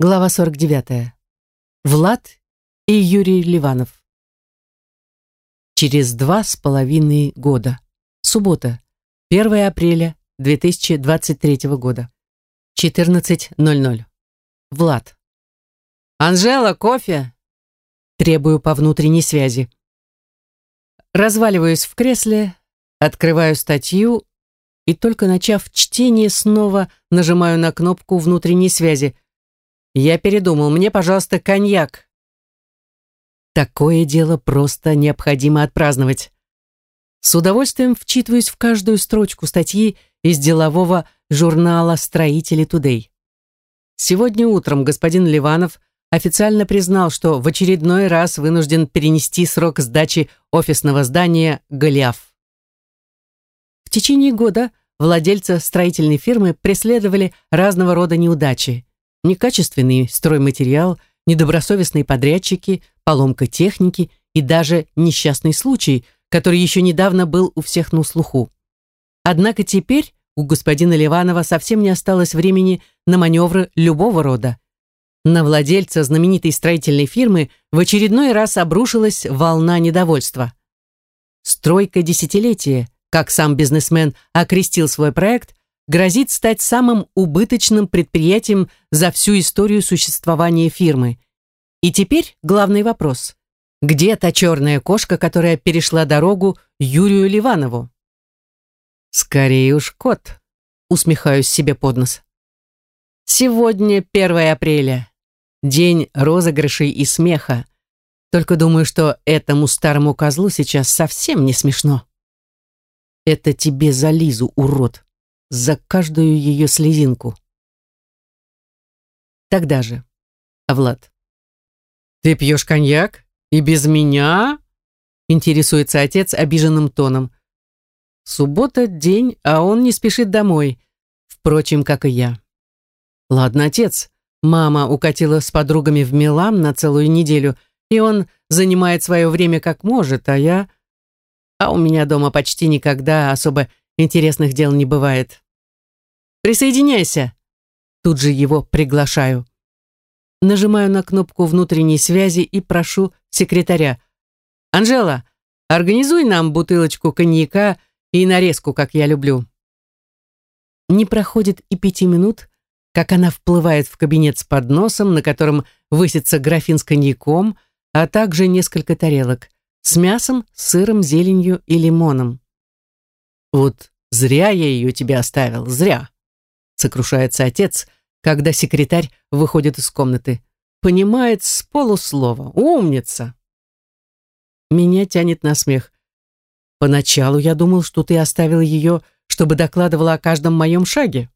Глава 49. Влад и Юрий Ливанов. Через два с половиной года. Суббота, 1 апреля 2023 года. 14.00. Влад. «Анжела, кофе!» Требую по внутренней связи. Разваливаюсь в кресле, открываю статью и только начав чтение, снова нажимаю на кнопку внутренней связи – я передумал, мне, пожалуйста, коньяк. Такое дело просто необходимо отпраздновать. С удовольствием вчитываюсь в каждую строчку статьи из делового журнала «Строители Тудей». Сегодня утром господин Ливанов официально признал, что в очередной раз вынужден перенести срок сдачи офисного здания «Голиаф». В течение года владельца строительной фирмы преследовали разного рода неудачи некачественный стройматериал, недобросовестные подрядчики, поломка техники и даже несчастный случай, который еще недавно был у всех на слуху. Однако теперь у господина Ливанова совсем не осталось времени на маневры любого рода. На владельца знаменитой строительной фирмы в очередной раз обрушилась волна недовольства. Стройка десятилетия, как сам бизнесмен окрестил свой проект, грозит стать самым убыточным предприятием за всю историю существования фирмы. И теперь главный вопрос. Где та черная кошка, которая перешла дорогу Юрию Ливанову? Скорее уж кот, усмехаюсь себе под нос. Сегодня 1 апреля. День розыгрышей и смеха. Только думаю, что этому старому козлу сейчас совсем не смешно. Это тебе за Лизу, урод за каждую ее слезинку. Тогда же. А Влад. «Ты пьешь коньяк? И без меня?» Интересуется отец обиженным тоном. Суббота – день, а он не спешит домой. Впрочем, как и я. «Ладно, отец. Мама укатила с подругами в Милан на целую неделю, и он занимает свое время как может, а я... А у меня дома почти никогда особо Интересных дел не бывает. Присоединяйся. Тут же его приглашаю. Нажимаю на кнопку внутренней связи и прошу секретаря. «Анжела, организуй нам бутылочку коньяка и нарезку, как я люблю». Не проходит и пяти минут, как она вплывает в кабинет с подносом, на котором высится графин с коньяком, а также несколько тарелок с мясом, сыром, зеленью и лимоном. Вот зря я ее тебе оставил, зря. Сокрушается отец, когда секретарь выходит из комнаты. Понимает с полуслова. Умница. Меня тянет на смех. Поначалу я думал, что ты оставил ее, чтобы докладывала о каждом моем шаге.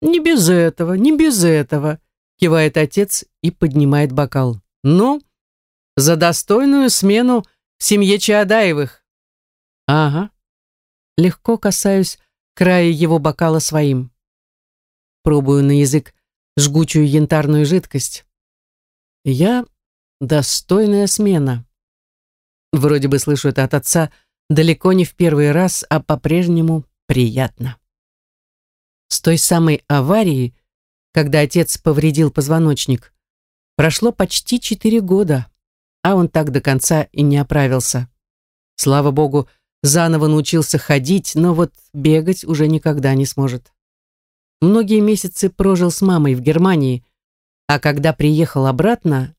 Не без этого, не без этого, кивает отец и поднимает бокал. Ну, за достойную смену в семье Чаадаевых. Ага, легко касаюсь края его бокала своим. Пробую на язык жгучую янтарную жидкость. Я достойная смена. Вроде бы слышу это от отца далеко не в первый раз, а по-прежнему приятно. С той самой аварии, когда отец повредил позвоночник, прошло почти четыре года, а он так до конца и не оправился. Слава богу, заново научился ходить, но вот бегать уже никогда не сможет. Многие месяцы прожил с мамой в Германии, а когда приехал обратно,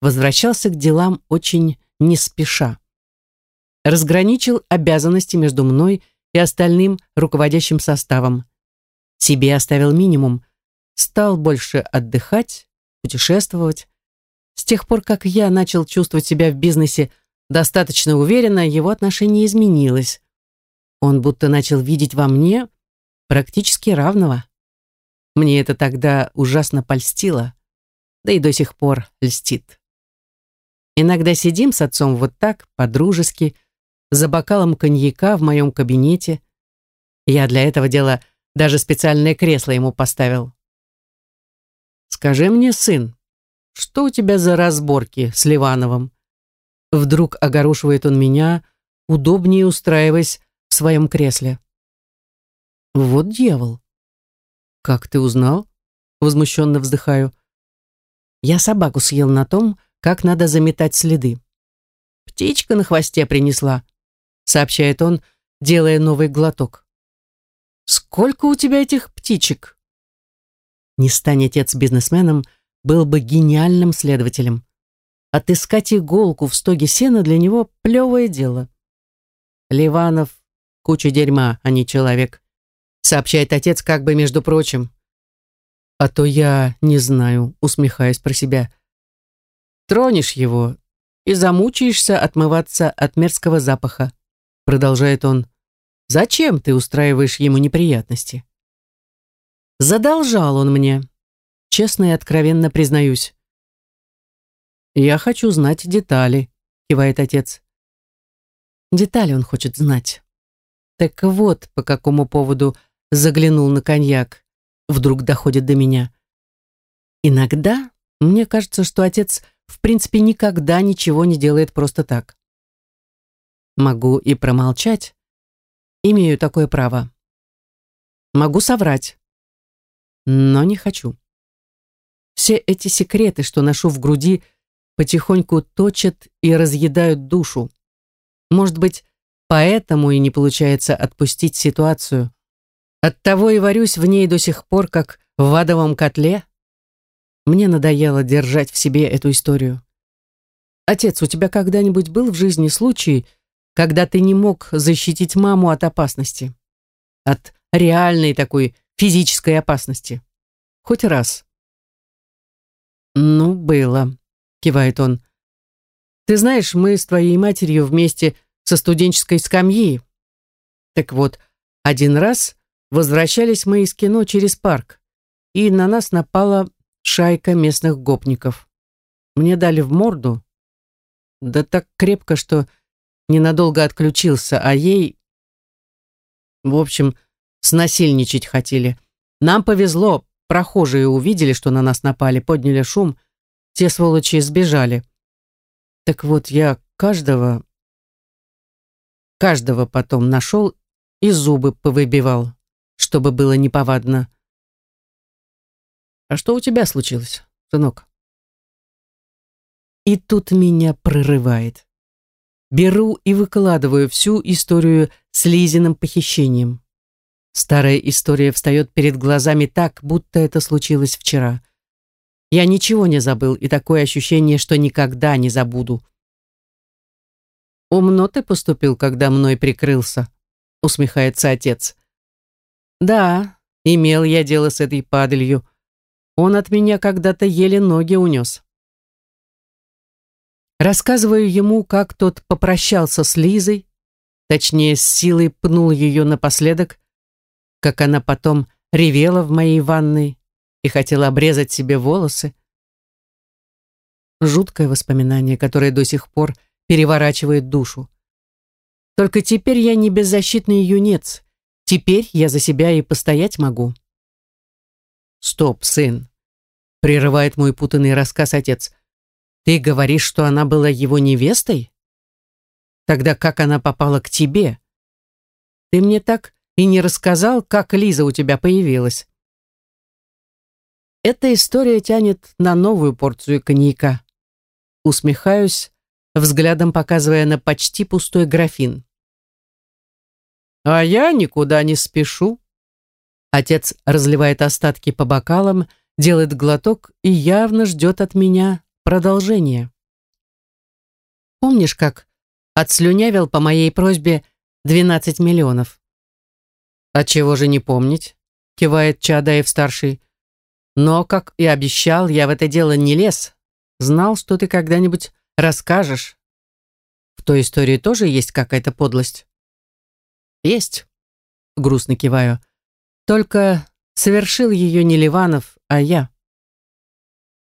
возвращался к делам очень не спеша. Разграничил обязанности между мной и остальным руководящим составом. Себе оставил минимум, стал больше отдыхать, путешествовать. С тех пор, как я начал чувствовать себя в бизнесе достаточно уверенно, его отношение изменилось. Он будто начал видеть во мне практически равного. Мне это тогда ужасно польстило, да и до сих пор льстит. Иногда сидим с отцом вот так, по-дружески, за бокалом коньяка в моем кабинете. Я для этого дела даже специальное кресло ему поставил. «Скажи мне, сын, что у тебя за разборки с Ливановым?» Вдруг огорошивает он меня, удобнее устраиваясь в своем кресле. Вот дьявол. Как ты узнал? Возмущенно вздыхаю. Я собаку съел на том, как надо заметать следы. «Птичка на хвосте принесла», — сообщает он, делая новый глоток. «Сколько у тебя этих птичек?» Не стань отец бизнесменом, был бы гениальным следователем. Отыскать иголку в стоге сена для него — плевое дело. Ливанов — куча дерьма, а не человек, сообщает отец как бы между прочим. А то я не знаю, усмехаясь про себя. Тронешь его и замучаешься отмываться от мерзкого запаха, продолжает он. Зачем ты устраиваешь ему неприятности? Задолжал он мне. Честно и откровенно признаюсь. «Я хочу знать детали», — кивает отец. Детали он хочет знать. Так вот, по какому поводу заглянул на коньяк. Вдруг доходит до меня. Иногда мне кажется, что отец в принципе никогда ничего не делает просто так. Могу и промолчать. Имею такое право. Могу соврать. Но не хочу. Все эти секреты, что ношу в груди, потихоньку точат и разъедают душу. Может быть, поэтому и не получается отпустить ситуацию. Оттого и варюсь в ней до сих пор, как в адовом котле. Мне надоело держать в себе эту историю. Отец, у тебя когда-нибудь был в жизни случай, когда ты не мог защитить маму от опасности? От реальной такой физической опасности? Хоть раз. Ну, было кивает он. Ты знаешь, мы с твоей матерью вместе со студенческой скамьи. Так вот, один раз возвращались мы из кино через парк, и на нас напала шайка местных гопников. Мне дали в морду, да так крепко, что ненадолго отключился, а ей... В общем, снасильничать хотели. Нам повезло, прохожие увидели, что на нас напали, подняли шум — те сволочи сбежали. Так вот, я каждого... Каждого потом нашел и зубы повыбивал, чтобы было неповадно. А что у тебя случилось, сынок? И тут меня прорывает. Беру и выкладываю всю историю с Лизиным похищением. Старая история встает перед глазами так, будто это случилось вчера. Я ничего не забыл, и такое ощущение, что никогда не забуду. «Умно ты поступил, когда мной прикрылся», — усмехается отец. «Да, имел я дело с этой падалью. Он от меня когда-то еле ноги унес». Рассказываю ему, как тот попрощался с Лизой, точнее, с силой пнул ее напоследок, как она потом ревела в моей ванной, и хотела обрезать себе волосы. Жуткое воспоминание, которое до сих пор переворачивает душу. Только теперь я не беззащитный юнец. Теперь я за себя и постоять могу. Стоп, сын. Прерывает мой путанный рассказ отец. Ты говоришь, что она была его невестой? Тогда как она попала к тебе? Ты мне так и не рассказал, как Лиза у тебя появилась. Эта история тянет на новую порцию коньяка. Усмехаюсь, взглядом показывая на почти пустой графин. «А я никуда не спешу». Отец разливает остатки по бокалам, делает глоток и явно ждет от меня продолжения. «Помнишь, как отслюнявил по моей просьбе 12 миллионов?» «А чего же не помнить?» — кивает Чадаев-старший. Но, как и обещал, я в это дело не лез. Знал, что ты когда-нибудь расскажешь. В той истории тоже есть какая-то подлость? Есть. Грустно киваю. Только совершил ее не Ливанов, а я.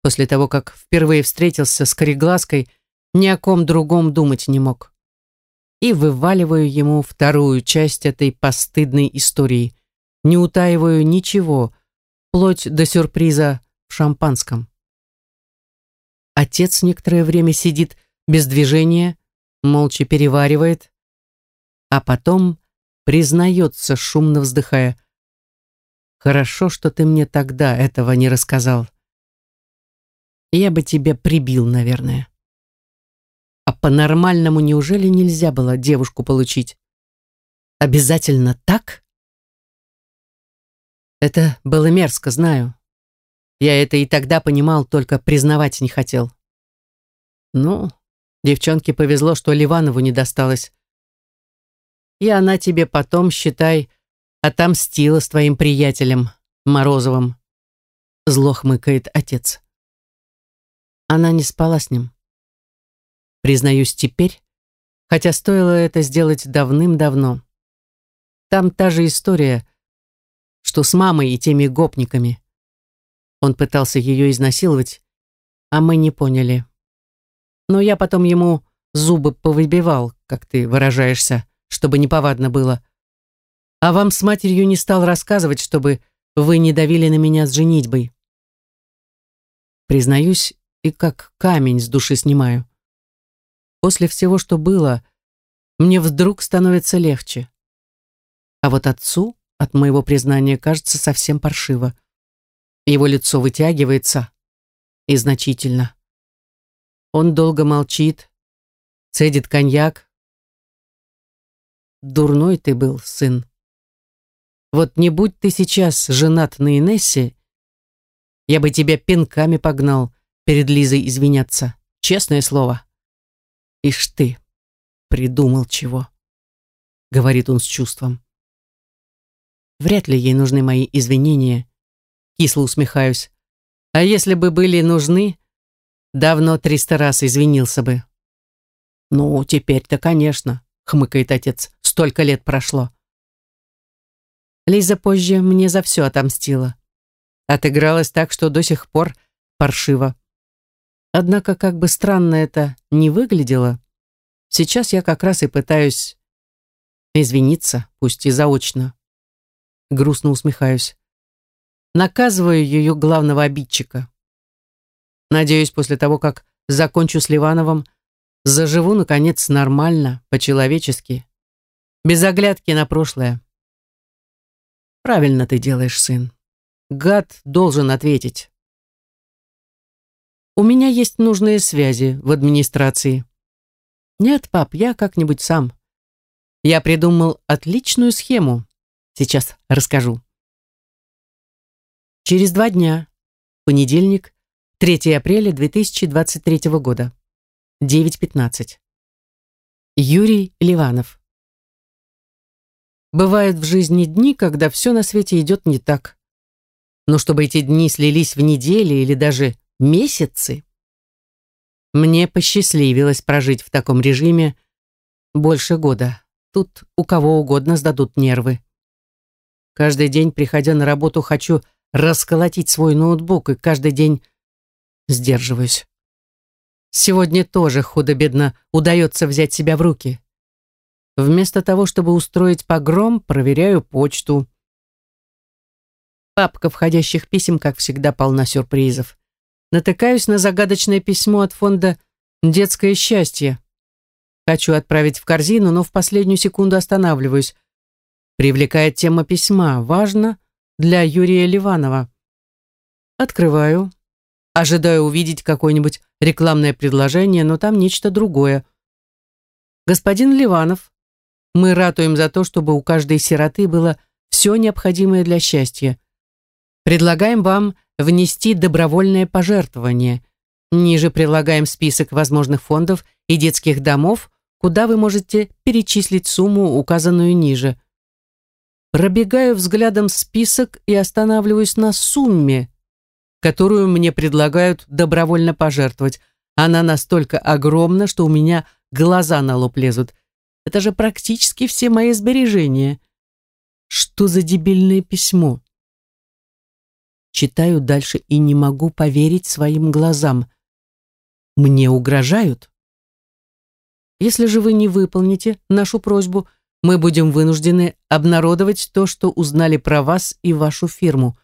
После того, как впервые встретился с Кореглазкой, ни о ком другом думать не мог. И вываливаю ему вторую часть этой постыдной истории. Не утаиваю ничего, вплоть до сюрприза в шампанском. Отец некоторое время сидит без движения, молча переваривает, а потом признается, шумно вздыхая. «Хорошо, что ты мне тогда этого не рассказал. я бы тебя прибил, наверное. А по-нормальному неужели нельзя было девушку получить? Обязательно так? Это было мерзко, знаю. Я это и тогда понимал, только признавать не хотел. Ну, девчонке повезло, что Ливанову не досталось. И она тебе потом, считай, отомстила с твоим приятелем Морозовым. Зло хмыкает отец. Она не спала с ним. Признаюсь теперь, хотя стоило это сделать давным-давно. Там та же история, что с мамой и теми гопниками. Он пытался ее изнасиловать, а мы не поняли. Но я потом ему зубы повыбивал, как ты выражаешься, чтобы неповадно было. А вам с матерью не стал рассказывать, чтобы вы не давили на меня с женитьбой. Признаюсь, и как камень с души снимаю. После всего, что было, мне вдруг становится легче. А вот отцу от моего признания кажется совсем паршиво. Его лицо вытягивается и значительно. Он долго молчит, цедит коньяк. Дурной ты был, сын. Вот не будь ты сейчас женат на Инессе, я бы тебя пинками погнал перед Лизой извиняться. Честное слово. Ишь ты, придумал чего, говорит он с чувством. Вряд ли ей нужны мои извинения, Кисло усмехаюсь. А если бы были нужны, давно триста раз извинился бы. Ну, теперь-то, конечно, хмыкает отец. Столько лет прошло. Лиза позже мне за все отомстила. Отыгралась так, что до сих пор паршиво. Однако, как бы странно это ни выглядело, сейчас я как раз и пытаюсь извиниться, пусть и заочно. Грустно усмехаюсь наказываю ее главного обидчика. Надеюсь, после того, как закончу с Ливановым, заживу, наконец, нормально, по-человечески, без оглядки на прошлое. Правильно ты делаешь, сын. Гад должен ответить. У меня есть нужные связи в администрации. Нет, пап, я как-нибудь сам. Я придумал отличную схему. Сейчас расскажу. Через два дня, понедельник, 3 апреля 2023 года, 9.15. Юрий Ливанов. Бывают в жизни дни, когда все на свете идет не так. Но чтобы эти дни слились в недели или даже месяцы, мне посчастливилось прожить в таком режиме больше года. Тут у кого угодно сдадут нервы. Каждый день, приходя на работу, хочу расколотить свой ноутбук и каждый день сдерживаюсь. Сегодня тоже худо-бедно удается взять себя в руки. Вместо того, чтобы устроить погром, проверяю почту. Папка входящих писем, как всегда, полна сюрпризов. Натыкаюсь на загадочное письмо от фонда «Детское счастье». Хочу отправить в корзину, но в последнюю секунду останавливаюсь. Привлекает тема письма. Важно, для Юрия Ливанова. Открываю. Ожидаю увидеть какое-нибудь рекламное предложение, но там нечто другое. Господин Ливанов, мы ратуем за то, чтобы у каждой сироты было все необходимое для счастья. Предлагаем вам внести добровольное пожертвование. Ниже прилагаем список возможных фондов и детских домов, куда вы можете перечислить сумму, указанную ниже. Пробегаю взглядом список и останавливаюсь на сумме, которую мне предлагают добровольно пожертвовать. Она настолько огромна, что у меня глаза на лоб лезут. Это же практически все мои сбережения. Что за дебильное письмо? Читаю дальше и не могу поверить своим глазам. Мне угрожают? Если же вы не выполните нашу просьбу, мы будем вынуждены обнародовать то, что узнали про вас и вашу фирму.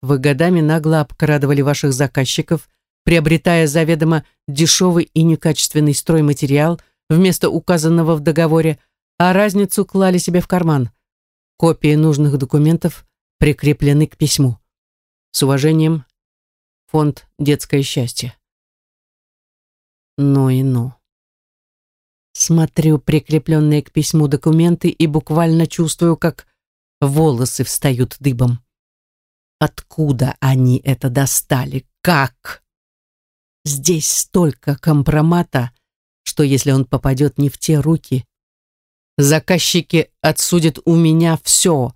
Вы годами нагло обкрадывали ваших заказчиков, приобретая заведомо дешевый и некачественный стройматериал вместо указанного в договоре, а разницу клали себе в карман. Копии нужных документов прикреплены к письму. С уважением, фонд «Детское счастье». Ну и ну. Смотрю прикрепленные к письму документы и буквально чувствую, как волосы встают дыбом. Откуда они это достали? Как? Здесь столько компромата, что если он попадет не в те руки, заказчики отсудят у меня все,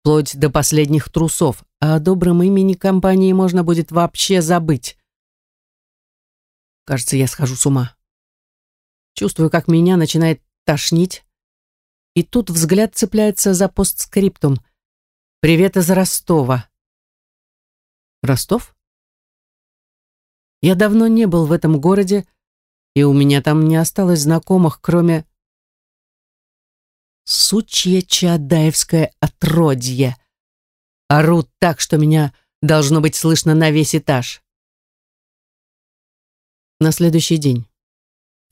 вплоть до последних трусов, а о добром имени компании можно будет вообще забыть. Кажется, я схожу с ума. Чувствую, как меня начинает тошнить, и тут взгляд цепляется за постскриптум. «Привет из Ростова». Ростов? Я давно не был в этом городе, и у меня там не осталось знакомых, кроме... Сучье чадаевское отродье. Орут так, что меня должно быть слышно на весь этаж. На следующий день.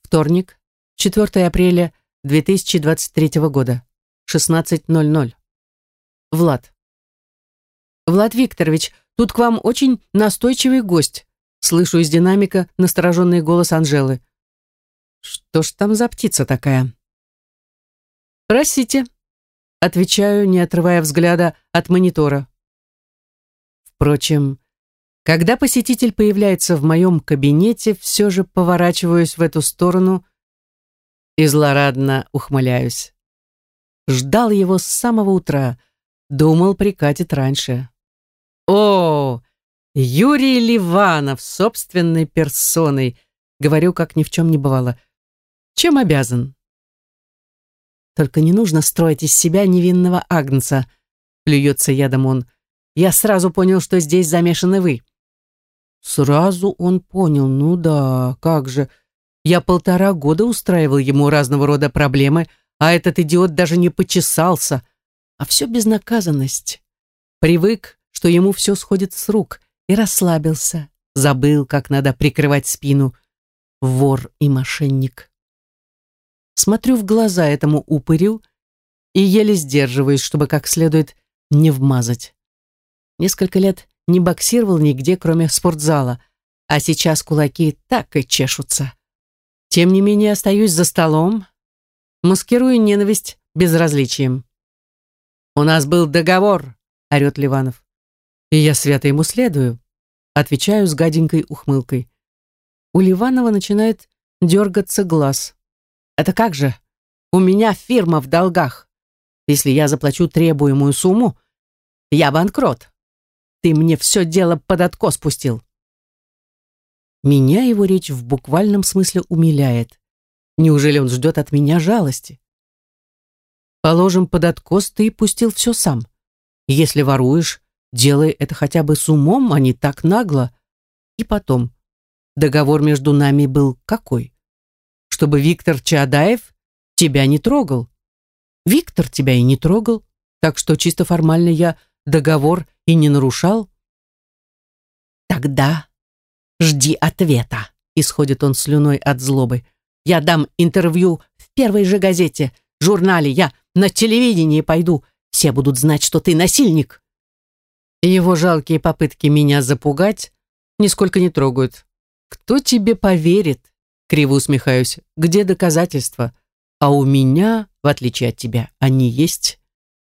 Вторник, 4 апреля 2023 года, 16.00. Влад. Влад Викторович, тут к вам очень настойчивый гость. Слышу из динамика настороженный голос Анжелы. Что ж там за птица такая? Простите. Отвечаю, не отрывая взгляда от монитора. Впрочем, когда посетитель появляется в моем кабинете, все же поворачиваюсь в эту сторону и злорадно ухмыляюсь. Ждал его с самого утра, думал, прикатит раньше. О, Юрий Ливанов собственной персоной, говорю, как ни в чем не бывало. Чем обязан? Только не нужно строить из себя невинного агнца, плюется ядом он. Я сразу понял, что здесь замешаны вы. Сразу он понял, ну да, как же. Я полтора года устраивал ему разного рода проблемы, а этот идиот даже не почесался. А все безнаказанность. Привык, что ему все сходит с рук, и расслабился, забыл, как надо прикрывать спину. Вор и мошенник. Смотрю в глаза этому упырю и еле сдерживаюсь, чтобы как следует не вмазать. Несколько лет не боксировал нигде, кроме спортзала, а сейчас кулаки так и чешутся. Тем не менее остаюсь за столом, маскирую ненависть безразличием. «У нас был договор», — орет Ливанов. «И я свято ему следую», — отвечаю с гаденькой ухмылкой. У Ливанова начинает дергаться глаз. «Это как же? У меня фирма в долгах. Если я заплачу требуемую сумму, я банкрот. Ты мне все дело под откос пустил. Меня его речь в буквальном смысле умиляет. Неужели он ждет от меня жалости? Положим, под откос ты пустил все сам. Если воруешь, делай это хотя бы с умом, а не так нагло. И потом, договор между нами был какой? Чтобы Виктор Чадаев тебя не трогал. Виктор тебя и не трогал, так что чисто формально я договор и не нарушал? Тогда жди ответа, исходит он слюной от злобы. Я дам интервью в первой же газете, журнале, я на телевидении пойду. Все будут знать, что ты насильник. Его жалкие попытки меня запугать нисколько не трогают. Кто тебе поверит? Криво усмехаюсь. Где доказательства? А у меня, в отличие от тебя, они есть.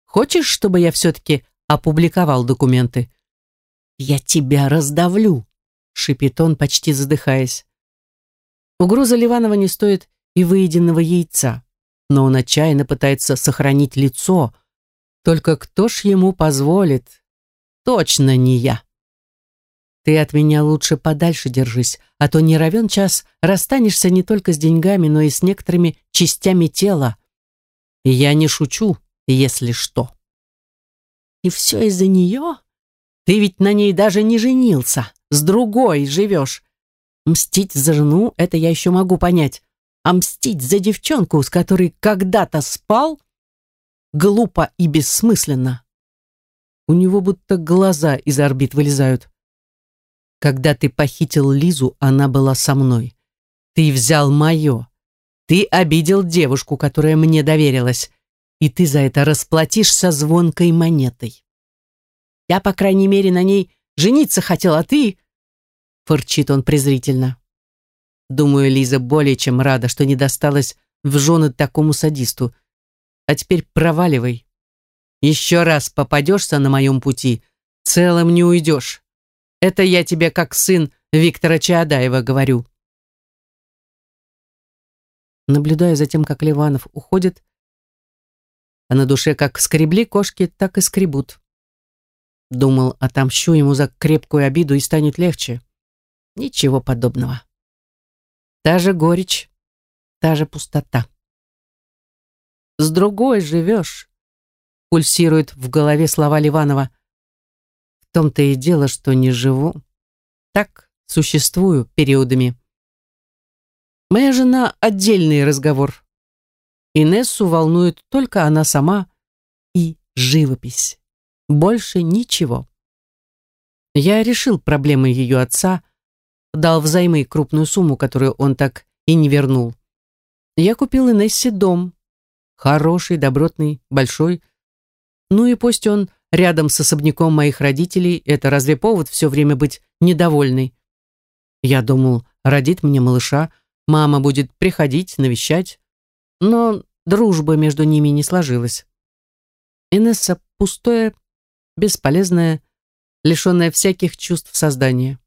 Хочешь, чтобы я все-таки опубликовал документы. «Я тебя раздавлю», — шипит он, почти задыхаясь. Угроза Ливанова не стоит и выеденного яйца, но он отчаянно пытается сохранить лицо. Только кто ж ему позволит? Точно не я. Ты от меня лучше подальше держись, а то не равен час расстанешься не только с деньгами, но и с некоторыми частями тела. И я не шучу, если что. И все из-за нее? Ты ведь на ней даже не женился, с другой живешь. Мстить за жену — это я еще могу понять. А мстить за девчонку, с которой когда-то спал, глупо и бессмысленно. У него будто глаза из орбит вылезают. Когда ты похитил Лизу, она была со мной. Ты взял мое. Ты обидел девушку, которая мне доверилась и ты за это расплатишься звонкой монетой. Я, по крайней мере, на ней жениться хотел, а ты... фырчит он презрительно. Думаю, Лиза более чем рада, что не досталась в жены такому садисту. А теперь проваливай. Еще раз попадешься на моем пути, целым не уйдешь. Это я тебе как сын Виктора Чаадаева говорю. Наблюдая за тем, как Ливанов уходит, а на душе как скребли кошки, так и скребут. Думал, отомщу ему за крепкую обиду и станет легче. Ничего подобного. Та же горечь, та же пустота. С другой живешь, пульсирует в голове слова Ливанова. В том-то и дело, что не живу. Так существую периодами. Моя жена — отдельный разговор. Инессу волнует только она сама и живопись. Больше ничего. Я решил проблемы ее отца, дал взаймы крупную сумму, которую он так и не вернул. Я купил Инессе дом. Хороший, добротный, большой. Ну и пусть он рядом с особняком моих родителей, это разве повод все время быть недовольной? Я думал, родит мне малыша, мама будет приходить, навещать. Но дружба между ними не сложилась. Инесса пустое, бесполезное, лишенное всяких чувств создания.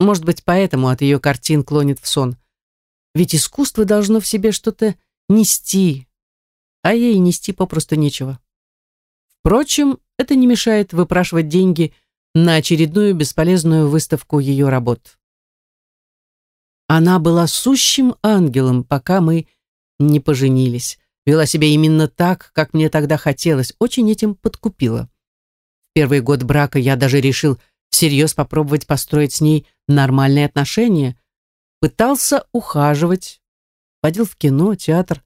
Может быть, поэтому от ее картин клонит в сон. Ведь искусство должно в себе что-то нести, а ей нести попросту нечего. Впрочем, это не мешает выпрашивать деньги на очередную бесполезную выставку ее работ. Она была сущим ангелом, пока мы не поженились. Вела себя именно так, как мне тогда хотелось, очень этим подкупила. В первый год брака я даже решил всерьез попробовать построить с ней нормальные отношения. Пытался ухаживать, ходил в кино, театр,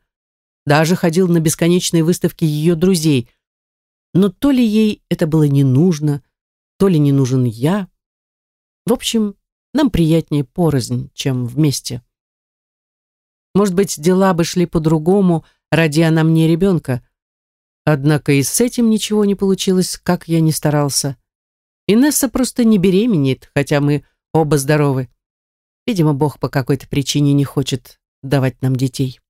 даже ходил на бесконечные выставки ее друзей. Но то ли ей это было не нужно, то ли не нужен я. В общем, нам приятнее порознь, чем вместе. Может быть, дела бы шли по-другому, ради она мне ребенка. Однако и с этим ничего не получилось, как я ни старался. Инесса просто не беременеет, хотя мы оба здоровы. Видимо, Бог по какой-то причине не хочет давать нам детей.